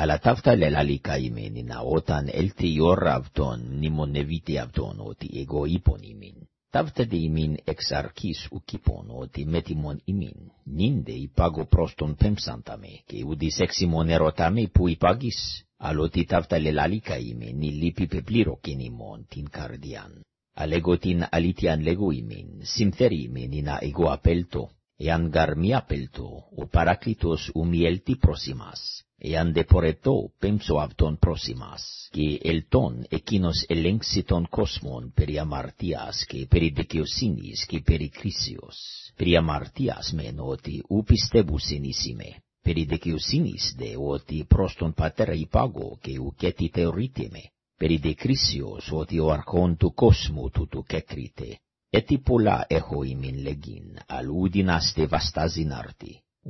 αλλά ταύτα λελάλη καημένη να όταν ελτιόρ αυτόν νημονεβίτη αυτόν ότι εγώ ύπον ημίν. Ταύτα δε ημίν εξ αρχής ουκυπών ότι μετιμον ημίν, νίνδε υπάγω προς τον πέμψαντα με, και ούδης εξ ημών ερωτά με που υπάγεις, αλλά ότι ταύτα λελάλη καημένη νη λύπη πεπλήρω κιν την καρδιάν. Αλέγω την αλήθειαν λέγω ημίν, συμφέρει ημίν ή να εγώ εάν γαρμία απέλτω, ο παράκλητος ουμιέλτη προς ημάς εάν δε πορετώ πέμψω αυτον πρόσιμας, και ελτον εκείνος ελέγξει τον κόσμον περί αμαρτίας και περί δικαιοσύνης και περί κρίσιος. Περί αμαρτίας με εννοώ ότι ου πιστεύουσιν είσαι Περί δικαιοσύνης δε ότι προς τον πατέρα υπάγω και ου κέτι θεωρείτε με. Περί ότι ο αρχόν του κόσμου του του κέκριτε. Έτι πολλά έχω ημιν λεγγύν, αλλού δυνάστε βαστάζιν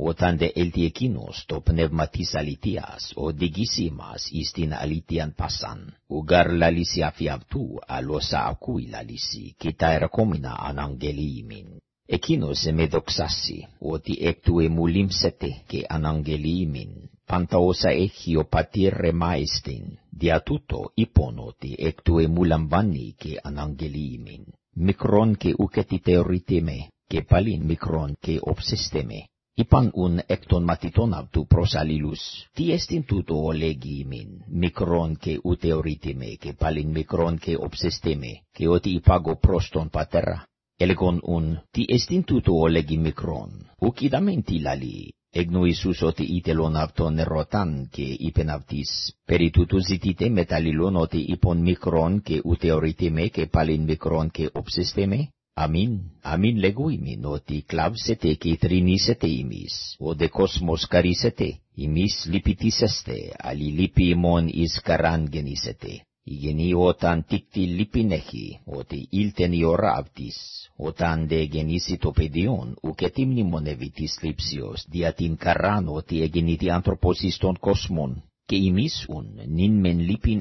όταν δε έλθει εκείνος το πνεύμα της αλήθειας, οδηγήσει μας εις την αλήθειαν πασάν. Ουγγάρ λαλήσει αφή αυτού, αλλώς ακούει λαλήσει, και τα ερχόμενα αναγγελεί ημίν. Εκείνος με δοξάσει, ότι εκ του εμού λύμψετε και αναγγελεί ημίν. Πάντα όσα έχει ο πατήρ ρεμάιστην, δια τούτο είπων ότι εκ του εμού λαμβάνει και αναγγελεί ημίν. Μικρόν και ούκετη θεωρείτε με, και πάλι μικρόν και όψεστε με. Υπάν ούν εκ των μαθητών αυτού προς αλληλούς, τι εστιν τούτο ο λέγει ημίν, μικρόν και ούτε ορίτημε, και πάλιν μικρόν και οψεστέμε, και ότι υπάγω προς τον πατέρα. Έλεγον ούν, τι εστιν τούτο ο λέγει μικρόν, ούκ είδαμεν τι λαλεί. Εγνού Ιησούς ότι ήτελον αυτόν ερωτάν και είπεν αυτής, «Περί τούτου ζητείτε μεταλληλούν ότι είπον μικρόν και ούτε ορίτε με και πάλιν μικρόν και όψεστε με» Αμήν, αμήν λεγούιμιν ότι κλάβσετε και τρινίσετε ημίς, ο δε κόσμος καρίσετε, ημίς λυπητήσεστε, αλλη λύπη ημών εις καράν γεννήσετε. Η γενή όταν τίκτη λύπην ότι ήλτεν η ώρα αυτής, όταν δε γεννήσει το παιδίον, ουκ τι μνημονεύει της λήψιος, δια την καράν ότι εγεννήτη άνθρωπος εις τον κόσμον, και ημίς ουν, νυν μεν λύπην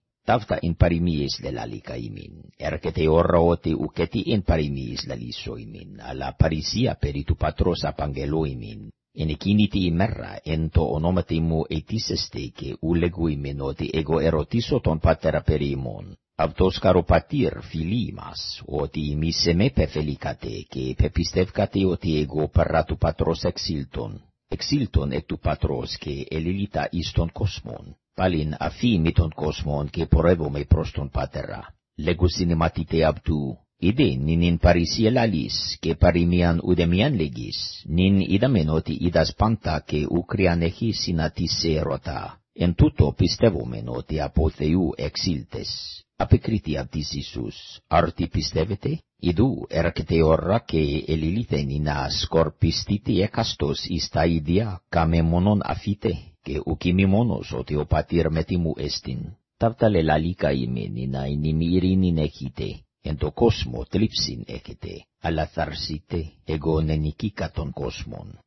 Ταυτά είναι παρημμένες δελαδικά εμέν. Ερχεται ορρα ότι ουκ έτι είναι παρημμένες δελαδισοί μέν. Αλλά παρισία περί του πατρός απαντηλούμεν. Ενεκίνητη μέρα εν το όνομα την μου ετίσεστέ και ουλεγούμενότι εγώ ερωτίσω τον πατέρα περίμον. Αυτός καροπατήρ φίλιμας, ότι εμίσεμε πεφελικατέ και πεπιστε ego parratu patros exilton, exilton etu patros ke elilita iston kosmon, palin afi miton kosmon ke porevo me proston patera. Legu cinematite abtu, ide ninin parisia lalis, ke parimian udemian legis, nin idamenoti idas panta ke ukrianehi sinatise rota, en tuto pistevo menoti apotheu exiltes. Apekriti abdis Isus, arti pistevete? Idu erkete orra ke elilite nina skorpistiti και ουκ είμαι ότι ο πατήρ με τι μου έστειν. Ταύτα λελαλίκα ημένη να είναι μη ειρήνην εν το κόσμο τλίψην έχετε, αλλά θαρσίτε, εγώ νενικήκα των κόσμων.